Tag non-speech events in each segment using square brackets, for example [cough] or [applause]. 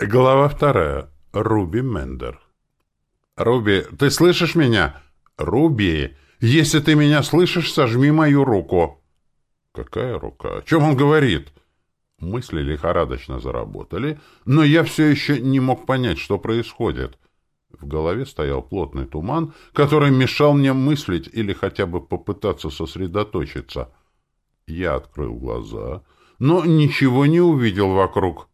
Глава вторая. Руби Мендер. «Руби, ты слышишь меня? Руби, если ты меня слышишь, сожми мою руку». «Какая рука? О чем он говорит?» Мысли лихорадочно заработали, но я все еще не мог понять, что происходит. В голове стоял плотный туман, который мешал мне мыслить или хотя бы попытаться сосредоточиться. Я открыл глаза, но ничего не увидел вокруг.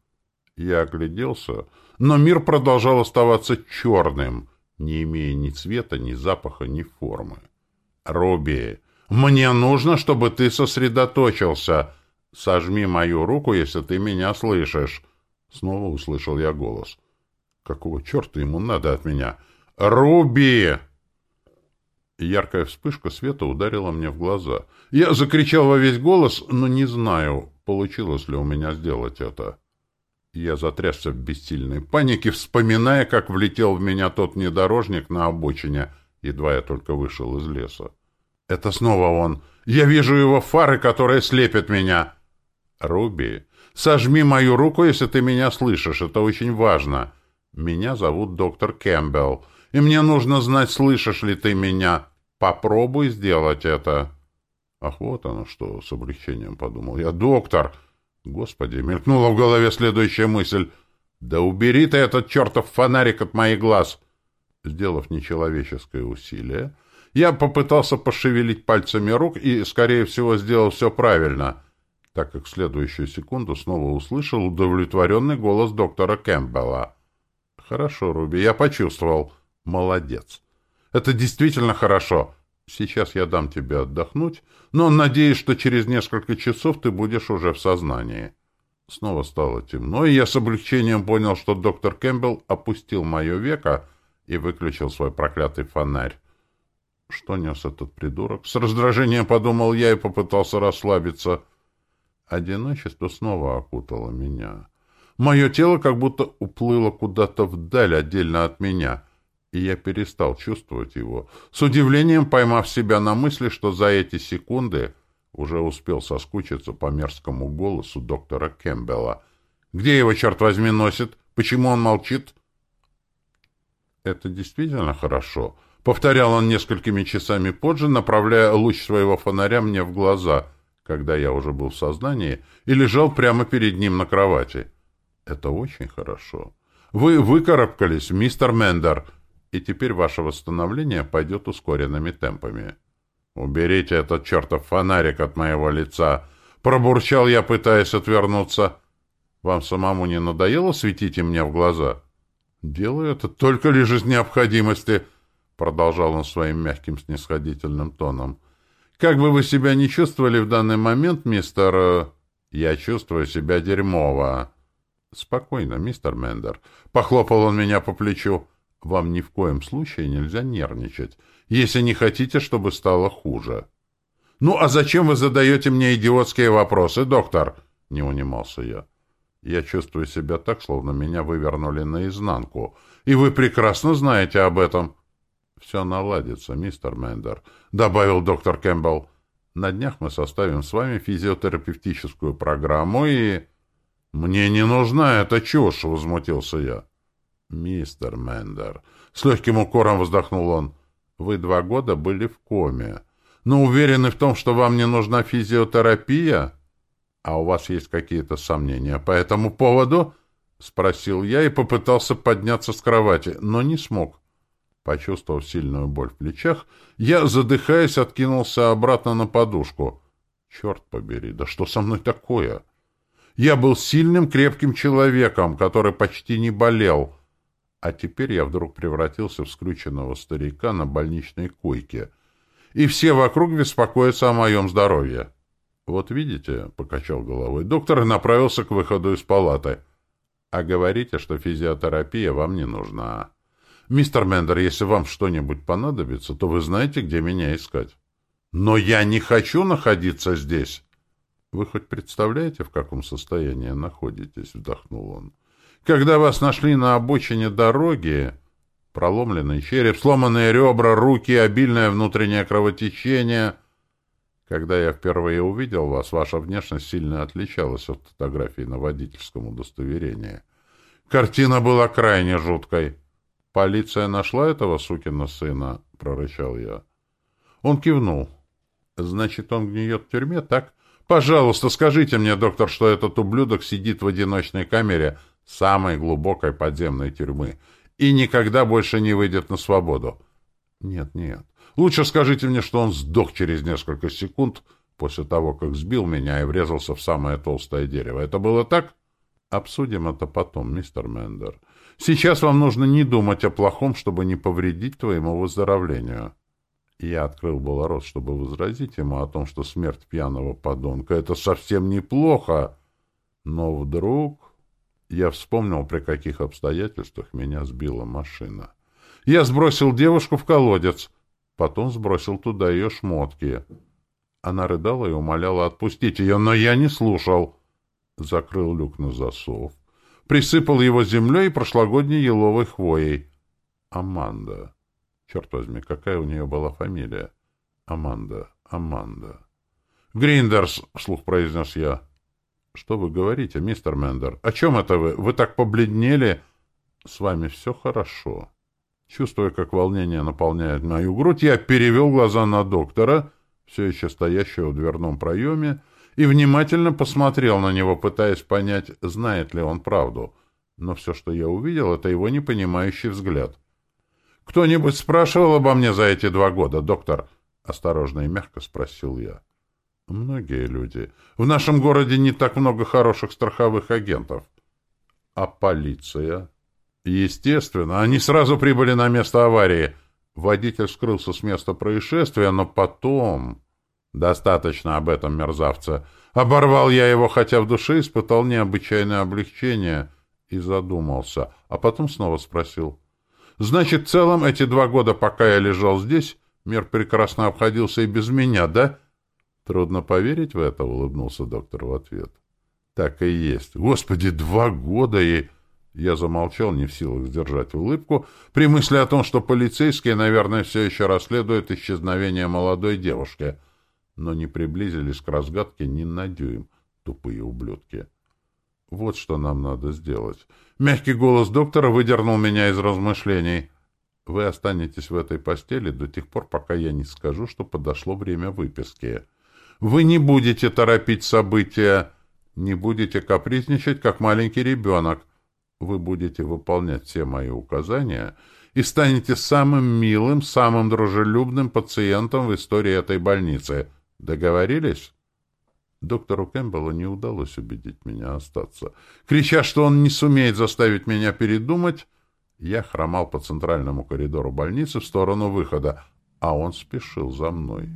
Я огляделся, но мир продолжал оставаться черным, не имея ни цвета, ни запаха, ни формы. «Руби, мне нужно, чтобы ты сосредоточился. Сожми мою руку, если ты меня слышишь». Снова услышал я голос. «Какого черта ему надо от меня?» «Руби!» Яркая вспышка света ударила мне в глаза. Я закричал во весь голос, но не знаю, получилось ли у меня сделать это. Я затрясся в бессильной панике, вспоминая, как влетел в меня тот внедорожник на обочине, едва я только вышел из леса. Это снова он. Я вижу его фары, которые слепят меня. Руби, сожми мою руку, если ты меня слышишь. Это очень важно. Меня зовут доктор Кэмпбелл, и мне нужно знать, слышишь ли ты меня. Попробуй сделать это. Ах, вот оно что, с облегчением подумал я. Доктор! Господи, мелькнула в голове следующая мысль. «Да убери ты этот чертов фонарик от моих глаз!» Сделав нечеловеческое усилие, я попытался пошевелить пальцами рук и, скорее всего, сделал все правильно, так как в следующую секунду снова услышал удовлетворенный голос доктора Кэмпбелла. «Хорошо, Руби, я почувствовал. Молодец. Это действительно хорошо. Сейчас я дам тебе отдохнуть, но надеюсь, что через несколько часов ты будешь уже в сознании. Снова стало темно, и я с облегчением понял, что доктор Кэмпбелл опустил мое веко и выключил свой проклятый фонарь. Что нес этот придурок? С раздражением подумал я и попытался расслабиться. Одиночество снова окутало меня. Мое тело как будто уплыло куда-то вдаль отдельно от меня — и я перестал чувствовать его, с удивлением поймав себя на мысли, что за эти секунды уже успел соскучиться по мерзкому голосу доктора Кэмпбелла. «Где его, черт возьми, носит? Почему он молчит?» «Это действительно хорошо», — повторял он несколькими часами позже, направляя луч своего фонаря мне в глаза, когда я уже был в сознании и лежал прямо перед ним на кровати. «Это очень хорошо. Вы выкарабкались, мистер Мендер», и теперь ваше восстановление пойдет ускоренными темпами. «Уберите этот чертов фонарик от моего лица!» Пробурчал я, пытаясь отвернуться. «Вам самому не надоело светить мне в глаза?» «Делаю это только лишь из необходимости», — продолжал он своим мягким снисходительным тоном. «Как бы вы себя не чувствовали в данный момент, мистер...» э, «Я чувствую себя дерьмово». «Спокойно, мистер Мендер», — похлопал он меня по плечу. Вам ни в коем случае нельзя нервничать, если не хотите, чтобы стало хуже. — Ну, а зачем вы задаете мне идиотские вопросы, доктор? — не унимался я. Я чувствую себя так, словно меня вывернули наизнанку, и вы прекрасно знаете об этом. — Все наладится, мистер Мендер, — добавил доктор Кэмпбелл. — На днях мы составим с вами физиотерапевтическую программу и... — Мне не нужна эта чушь, — возмутился я. «Мистер Мендер», — с легким укором вздохнул он, — «вы два года были в коме, но уверены в том, что вам не нужна физиотерапия? А у вас есть какие-то сомнения по этому поводу?» — спросил я и попытался подняться с кровати, но не смог. Почувствовав сильную боль в плечах, я, задыхаясь, откинулся обратно на подушку. «Черт побери, да что со мной такое?» Я был сильным, крепким человеком, который почти не болел, а теперь я вдруг превратился в скрюченного старика на больничной койке, и все вокруг беспокоятся о моем здоровье. «Вот видите», — покачал головой доктор и направился к выходу из палаты. «А говорите, что физиотерапия вам не нужна. Мистер Мендер, если вам что-нибудь понадобится, то вы знаете, где меня искать». «Но я не хочу находиться здесь!» «Вы хоть представляете, в каком состоянии находитесь?» — вздохнул он. Когда вас нашли на обочине дороги, проломленный череп, сломанные ребра, руки, обильное внутреннее кровотечение... Когда я впервые увидел вас, ваша внешность сильно отличалась от фотографии на водительском удостоверении. Картина была крайне жуткой. «Полиция нашла этого сукина сына?» — прорычал я. Он кивнул. «Значит, он гниет в тюрьме, так? Пожалуйста, скажите мне, доктор, что этот ублюдок сидит в одиночной камере самой глубокой подземной тюрьмы и никогда больше не выйдет на свободу». «Нет, нет. Лучше скажите мне, что он сдох через несколько секунд после того, как сбил меня и врезался в самое толстое дерево. Это было так? Обсудим это потом, мистер Мендер. Сейчас вам нужно не думать о плохом, чтобы не повредить твоему выздоровлению. Я открыл было рот, чтобы возразить ему о том, что смерть пьяного подонка — это совсем неплохо. Но вдруг я вспомнил, при каких обстоятельствах меня сбила машина. Я сбросил девушку в колодец, потом сбросил туда ее шмотки — она рыдала и умоляла отпустить ее, но я не слушал. Закрыл люк на засов. Присыпал его землей и прошлогодней еловой хвоей. Аманда. Черт возьми, какая у нее была фамилия? Аманда, Аманда. «Гриндерс!» — вслух произнес я. «Что вы говорите, мистер Мендер? О чем это вы? Вы так побледнели?» «С вами все хорошо». Чувствуя, как волнение наполняет мою грудь, я перевел глаза на доктора — все еще стоящего в дверном проеме, и внимательно посмотрел на него, пытаясь понять, знает ли он правду. Но все, что я увидел, — это его непонимающий взгляд. «Кто-нибудь спрашивал обо мне за эти два года, доктор?» — осторожно и мягко спросил я. «Многие люди. В нашем городе не так много хороших страховых агентов». «А полиция?» «Естественно. Они сразу прибыли на место аварии». Водитель скрылся с места происшествия, но потом... Достаточно об этом мерзавце. Оборвал я его, хотя в душе испытал необычайное облегчение и задумался, а потом снова спросил. «Значит, в целом эти два года, пока я лежал здесь, мир прекрасно обходился и без меня, да?» «Трудно поверить в это», — улыбнулся доктор в ответ. «Так и есть. Господи, два года и...» Я замолчал, не в силах сдержать улыбку, при мысли о том, что полицейские, наверное, все еще расследуют исчезновение молодой девушки, но не приблизились к разгадке ни на дюйм, тупые ублюдки. Вот что нам надо сделать. Мягкий голос доктора выдернул меня из размышлений. Вы останетесь в этой постели до тех пор, пока я не скажу, что подошло время выписки. Вы не будете торопить события, не будете капризничать, как маленький ребенок — вы будете выполнять все мои указания и станете самым милым, самым дружелюбным пациентом в истории этой больницы. Договорились? Доктору Кэмпбеллу не удалось убедить меня остаться. Крича, что он не сумеет заставить меня передумать, я хромал по центральному коридору больницы в сторону выхода, а он спешил за мной.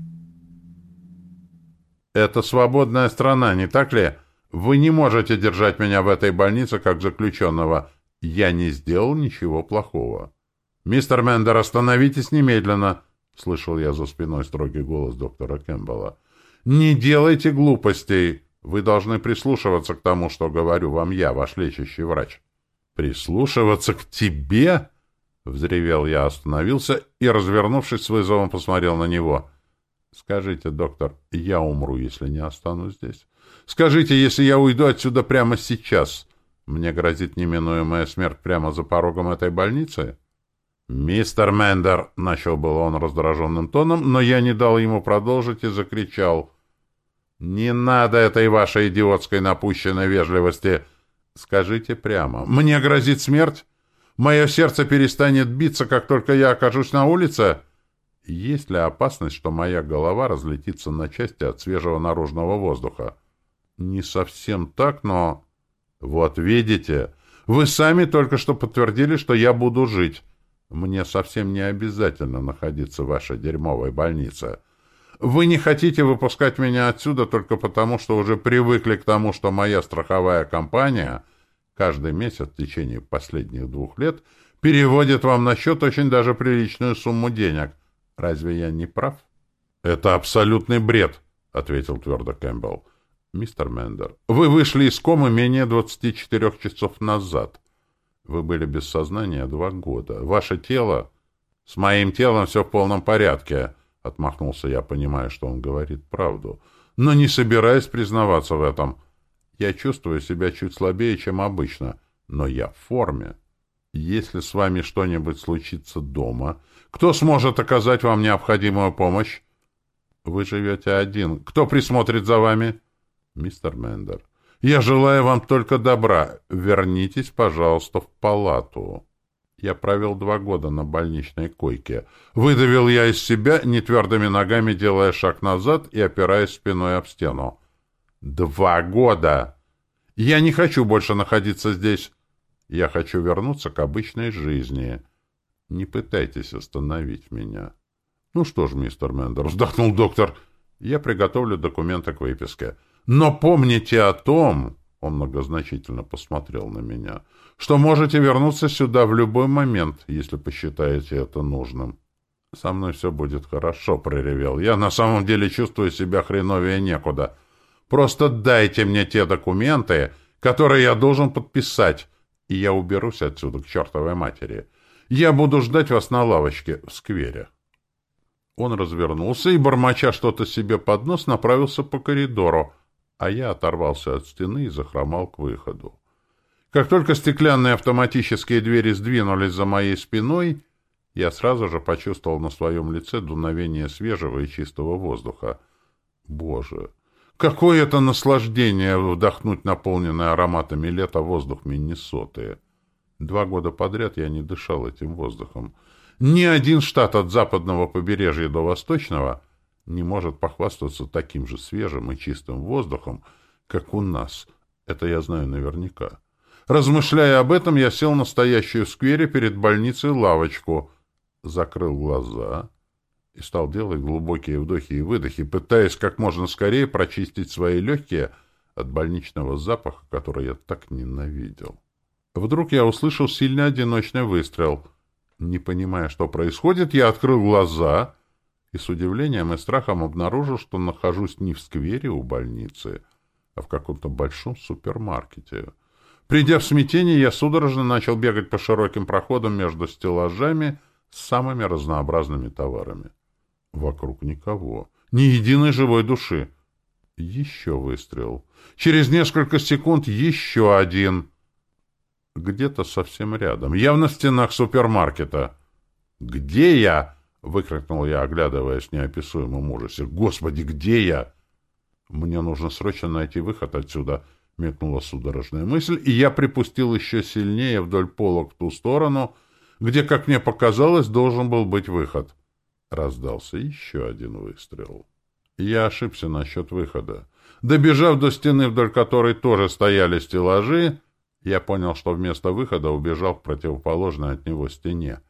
«Это свободная страна, не так ли?» Вы не можете держать меня в этой больнице как заключенного. Я не сделал ничего плохого. Мистер Мендер, остановитесь немедленно, слышал я за спиной строгий голос доктора Кэмпбелла. Не делайте глупостей. Вы должны прислушиваться к тому, что говорю вам я, ваш лечащий врач. Прислушиваться к тебе? Взревел я, остановился и, развернувшись с вызовом, посмотрел на него. Скажите, доктор, я умру, если не останусь здесь. Скажите, если я уйду отсюда прямо сейчас, мне грозит неминуемая смерть прямо за порогом этой больницы? «Мистер Мендер!» — начал было он раздраженным тоном, но я не дал ему продолжить и закричал. «Не надо этой вашей идиотской напущенной вежливости! Скажите прямо, мне грозит смерть? Мое сердце перестанет биться, как только я окажусь на улице?» Есть ли опасность, что моя голова разлетится на части от свежего наружного воздуха? Не совсем так, но... Вот видите, вы сами только что подтвердили, что я буду жить. Мне совсем не обязательно находиться в вашей дерьмовой больнице. Вы не хотите выпускать меня отсюда только потому, что уже привыкли к тому, что моя страховая компания каждый месяц в течение последних двух лет переводит вам на счет очень даже приличную сумму денег. Разве я не прав? — Это абсолютный бред, — ответил твердо Кэмпбелл. «Мистер Мендер, вы вышли из комы менее 24 часов назад. Вы были без сознания два года. Ваше тело...» «С моим телом все в полном порядке», — отмахнулся я, понимая, что он говорит правду, но не собираясь признаваться в этом. «Я чувствую себя чуть слабее, чем обычно. но я в форме. Если с вами что-нибудь случится дома, кто сможет оказать вам необходимую помощь? Вы живете один. Кто присмотрит за вами? Мистер Мендер. Я желаю вам только добра. Вернитесь, пожалуйста, в палату. Я провел два года на больничной койке. Выдавил я из себя, нетвердыми ногами делая шаг назад и опираясь спиной об стену. Два года! Я не хочу больше находиться здесь. Я хочу вернуться к обычной жизни. Не пытайтесь остановить меня. Ну что ж, мистер Мендер, [laughs] вздохнул доктор, я приготовлю документы к выписке. Но помните о том, он многозначительно посмотрел на меня, что можете вернуться сюда в любой момент, если посчитаете это нужным. Со мной все будет хорошо, проревел. Я на самом деле чувствую себя хреновее некуда. Просто дайте мне те документы, которые я должен подписать, и я уберусь отсюда к чертовой матери. Я буду ждать вас на лавочке в сквере. Он развернулся и, бормоча что-то себе под нос, направился по коридору, а я оторвался от стены и захромал к выходу. Как только стеклянные автоматические двери сдвинулись за моей спиной, я сразу же почувствовал на своем лице дуновение свежего и чистого воздуха. Боже, какое это наслаждение вдохнуть наполненный ароматами лета воздух Миннесоты! Два года подряд я не дышал этим воздухом. Ни один штат от западного побережья до восточного не может похвастаться таким же свежим и чистым воздухом, как у нас. Это я знаю наверняка. Размышляя об этом, я сел на стоящую в сквере перед больницей лавочку, закрыл глаза и стал делать глубокие вдохи и выдохи, пытаясь как можно скорее прочистить свои легкие от больничного запаха, который я так ненавидел. Вдруг я услышал сильный одиночный выстрел. Не понимая, что происходит, я открыл глаза и с удивлением и страхом обнаружил, что нахожусь не в сквере у больницы, а в каком-то большом супермаркете. Придя в смятение, я судорожно начал бегать по широким проходам между стеллажами с самыми разнообразными товарами. Вокруг никого. Ни единой живой души. Еще выстрел. Через несколько секунд еще один. Где-то совсем рядом. Явно в стенах супермаркета. «Где я?» — выкрикнул я, оглядываясь в неописуемом ужасе. «Господи, где я?» «Мне нужно срочно найти выход отсюда», — метнула судорожная мысль, и я припустил еще сильнее вдоль полок в ту сторону, где, как мне показалось, должен был быть выход. Раздался еще один выстрел. Я ошибся насчет выхода. Добежав до стены, вдоль которой тоже стояли стеллажи, я понял, что вместо выхода убежал к противоположной от него стене.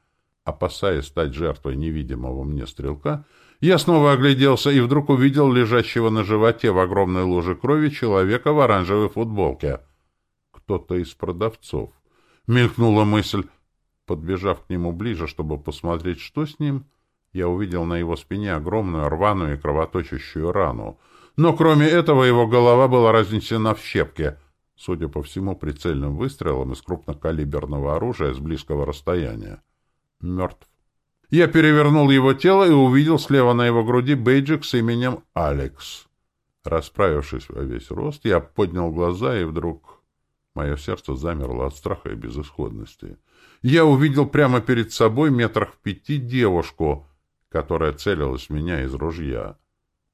Опасаясь стать жертвой невидимого мне стрелка, я снова огляделся и вдруг увидел лежащего на животе в огромной луже крови человека в оранжевой футболке. Кто-то из продавцов. Мелькнула мысль. Подбежав к нему ближе, чтобы посмотреть, что с ним, я увидел на его спине огромную рваную и кровоточащую рану. Но кроме этого его голова была разнесена в щепки, судя по всему, прицельным выстрелом из крупнокалиберного оружия с близкого расстояния мертв. Я перевернул его тело и увидел слева на его груди бейджик с именем Алекс. Расправившись во весь рост, я поднял глаза, и вдруг мое сердце замерло от страха и безысходности. Я увидел прямо перед собой метрах в пяти девушку, которая целилась в меня из ружья.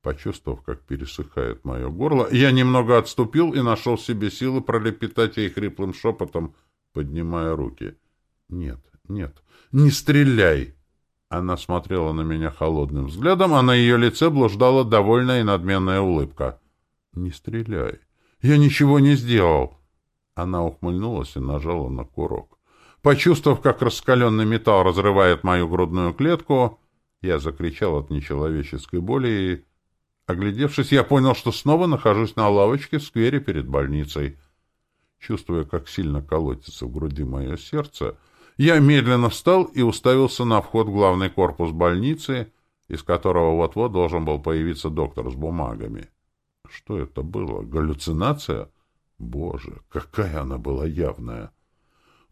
Почувствовав, как пересыхает мое горло, я немного отступил и нашел себе силы пролепетать ей хриплым шепотом, поднимая руки. Нет, нет, не стреляй!» Она смотрела на меня холодным взглядом, а на ее лице блуждала довольная и надменная улыбка. «Не стреляй! Я ничего не сделал!» Она ухмыльнулась и нажала на курок. Почувствовав, как раскаленный металл разрывает мою грудную клетку, я закричал от нечеловеческой боли и... Оглядевшись, я понял, что снова нахожусь на лавочке в сквере перед больницей. Чувствуя, как сильно колотится в груди мое сердце, я медленно встал и уставился на вход в главный корпус больницы, из которого вот-вот должен был появиться доктор с бумагами. Что это было? Галлюцинация? Боже, какая она была явная!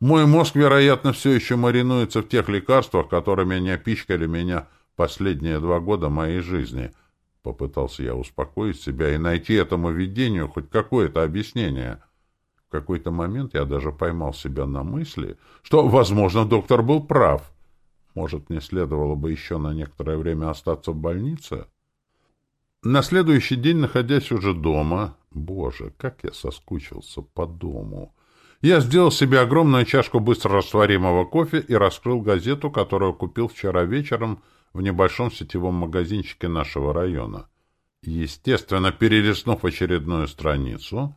Мой мозг, вероятно, все еще маринуется в тех лекарствах, которыми не пичкали меня последние два года моей жизни. Попытался я успокоить себя и найти этому видению хоть какое-то объяснение — какой-то момент я даже поймал себя на мысли, что, возможно, доктор был прав. Может, мне следовало бы еще на некоторое время остаться в больнице? На следующий день, находясь уже дома... Боже, как я соскучился по дому! Я сделал себе огромную чашку быстро растворимого кофе и раскрыл газету, которую купил вчера вечером в небольшом сетевом магазинчике нашего района. Естественно, перелистнув очередную страницу,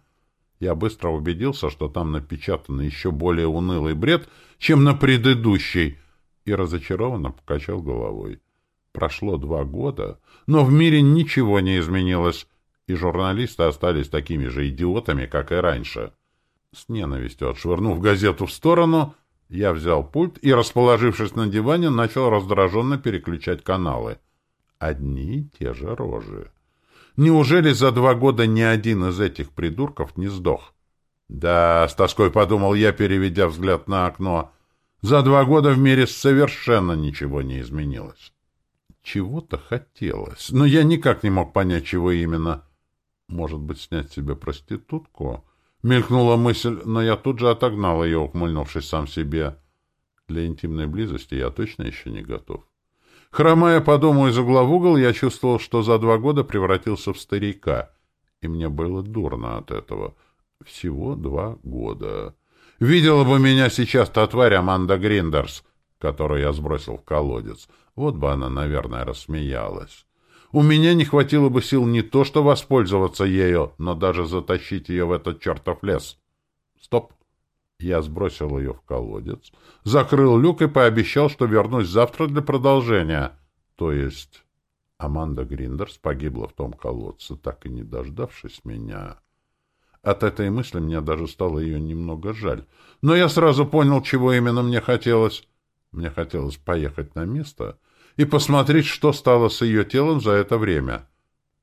я быстро убедился, что там напечатан еще более унылый бред, чем на предыдущей, и разочарованно покачал головой. Прошло два года, но в мире ничего не изменилось, и журналисты остались такими же идиотами, как и раньше. С ненавистью отшвырнув газету в сторону, я взял пульт и, расположившись на диване, начал раздраженно переключать каналы. Одни и те же рожи. Неужели за два года ни один из этих придурков не сдох? Да, с тоской подумал я, переведя взгляд на окно. За два года в мире совершенно ничего не изменилось. Чего-то хотелось, но я никак не мог понять, чего именно. Может быть, снять себе проститутку? Мелькнула мысль, но я тут же отогнал ее, ухмыльнувшись сам себе. Для интимной близости я точно еще не готов. Хромая по дому из угла в угол, я чувствовал, что за два года превратился в старика, и мне было дурно от этого. Всего два года. Видела бы меня сейчас та тварь Аманда Гриндерс, которую я сбросил в колодец. Вот бы она, наверное, рассмеялась. У меня не хватило бы сил не то что воспользоваться ею, но даже затащить ее в этот чертов лес. Стоп. Я сбросил ее в колодец, закрыл люк и пообещал, что вернусь завтра для продолжения. То есть Аманда Гриндерс погибла в том колодце, так и не дождавшись меня. От этой мысли мне даже стало ее немного жаль. Но я сразу понял, чего именно мне хотелось. Мне хотелось поехать на место и посмотреть, что стало с ее телом за это время.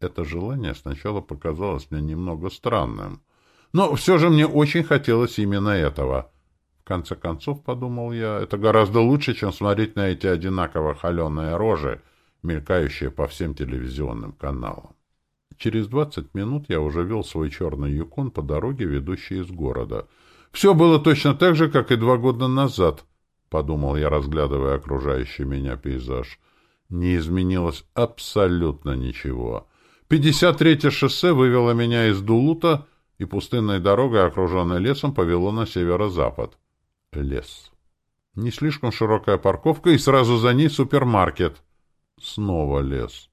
Это желание сначала показалось мне немного странным — но все же мне очень хотелось именно этого. В конце концов, подумал я, это гораздо лучше, чем смотреть на эти одинаково холеные рожи, мелькающие по всем телевизионным каналам. Через двадцать минут я уже вел свой черный юкон по дороге, ведущей из города. Все было точно так же, как и два года назад, — подумал я, разглядывая окружающий меня пейзаж. Не изменилось абсолютно ничего. Пятьдесят третье шоссе вывело меня из Дулута и пустынной дорогой, окруженной лесом, повело на северо-запад. Лес. Не слишком широкая парковка, и сразу за ней супермаркет. Снова лес.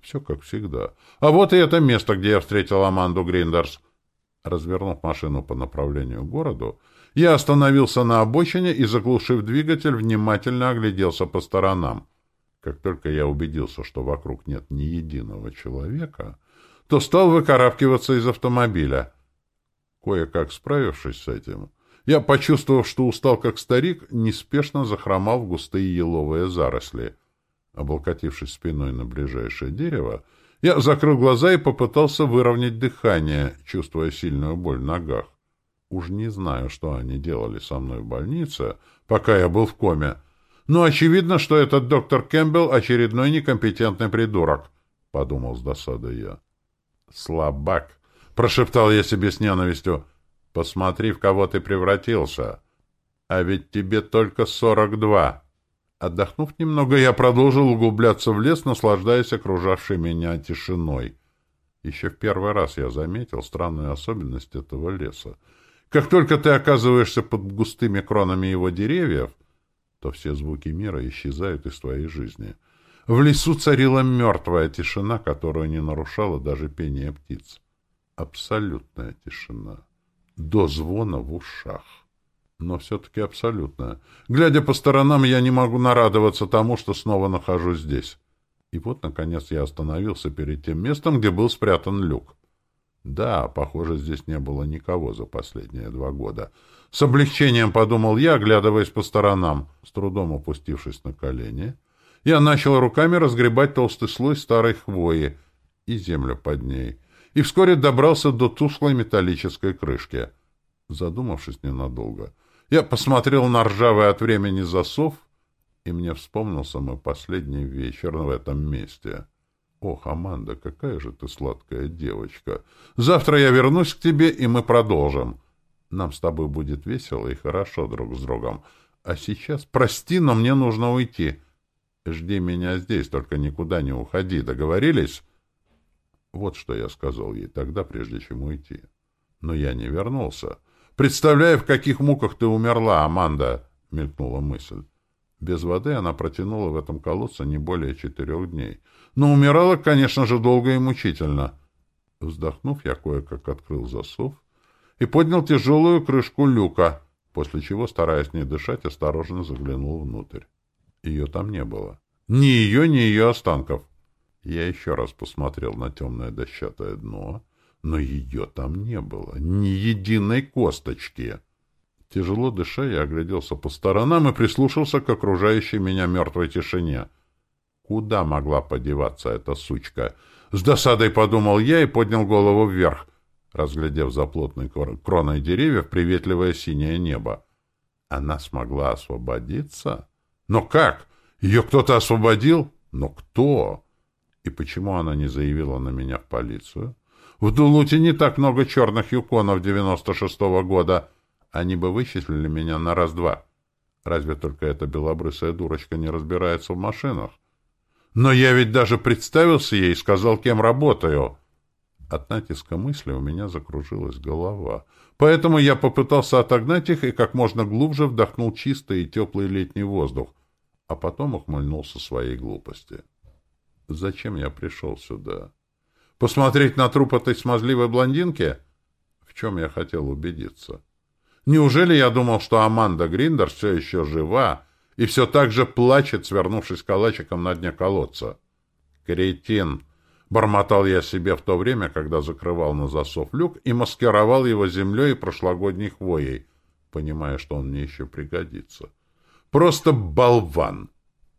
Все как всегда. А вот и это место, где я встретил Аманду Гриндерс. Развернув машину по направлению к городу, я остановился на обочине и, заглушив двигатель, внимательно огляделся по сторонам. Как только я убедился, что вокруг нет ни единого человека, то стал выкарабкиваться из автомобиля. Кое-как справившись с этим, я, почувствовав, что устал как старик, неспешно захромал в густые еловые заросли. Облокотившись спиной на ближайшее дерево, я закрыл глаза и попытался выровнять дыхание, чувствуя сильную боль в ногах. Уж не знаю, что они делали со мной в больнице, пока я был в коме, но очевидно, что этот доктор Кэмпбелл — очередной некомпетентный придурок, — подумал с досадой я. Слабак! Прошептал я себе с ненавистью. Посмотри, в кого ты превратился. А ведь тебе только сорок два. Отдохнув немного, я продолжил углубляться в лес, наслаждаясь окружавшей меня тишиной. Еще в первый раз я заметил странную особенность этого леса. Как только ты оказываешься под густыми кронами его деревьев, то все звуки мира исчезают из твоей жизни. В лесу царила мертвая тишина, которую не нарушало даже пение птиц. Абсолютная тишина. До звона в ушах. Но все-таки абсолютная. Глядя по сторонам, я не могу нарадоваться тому, что снова нахожусь здесь. И вот, наконец, я остановился перед тем местом, где был спрятан люк. Да, похоже, здесь не было никого за последние два года. С облегчением подумал я, оглядываясь по сторонам, с трудом опустившись на колени. Я начал руками разгребать толстый слой старой хвои и землю под ней — и вскоре добрался до тусклой металлической крышки. Задумавшись ненадолго, я посмотрел на ржавый от времени засов, и мне вспомнился мой последний вечер в этом месте. «Ох, Аманда, какая же ты сладкая девочка! Завтра я вернусь к тебе, и мы продолжим. Нам с тобой будет весело и хорошо друг с другом. А сейчас прости, но мне нужно уйти. Жди меня здесь, только никуда не уходи. Договорились? Вот что я сказал ей тогда, прежде чем уйти. Но я не вернулся. Представляю, в каких муках ты умерла, Аманда, мелькнула мысль. Без воды она протянула в этом колодце не более четырех дней. Но умирала, конечно же, долго и мучительно. Вздохнув, я кое-как открыл засов и поднял тяжелую крышку люка, после чего, стараясь не дышать, осторожно заглянул внутрь. Ее там не было. Ни ее, ни ее останков. Я еще раз посмотрел на темное дощатое дно, но ее там не было. Ни единой косточки. Тяжело дыша, я огляделся по сторонам и прислушался к окружающей меня мертвой тишине. Куда могла подеваться эта сучка? С досадой подумал я и поднял голову вверх, разглядев за плотной кроной деревьев приветливое синее небо. Она смогла освободиться? Но как? Ее кто-то освободил? Но кто? И почему она не заявила на меня в полицию? В Дулуте не так много черных юконов 96-го года. Они бы вычислили меня на раз-два. Разве только эта белобрысая дурочка не разбирается в машинах? Но я ведь даже представился ей и сказал, кем работаю. От натиска мысли у меня закружилась голова. Поэтому я попытался отогнать их и как можно глубже вдохнул чистый и теплый летний воздух, а потом ухмыльнулся своей глупости. Зачем я пришел сюда? Посмотреть на труп этой смазливой блондинки? В чем я хотел убедиться? Неужели я думал, что Аманда Гриндер все еще жива и все так же плачет, свернувшись калачиком на дне колодца? Кретин! Бормотал я себе в то время, когда закрывал на засов люк и маскировал его землей и прошлогодней хвоей, понимая, что он мне еще пригодится. Просто болван!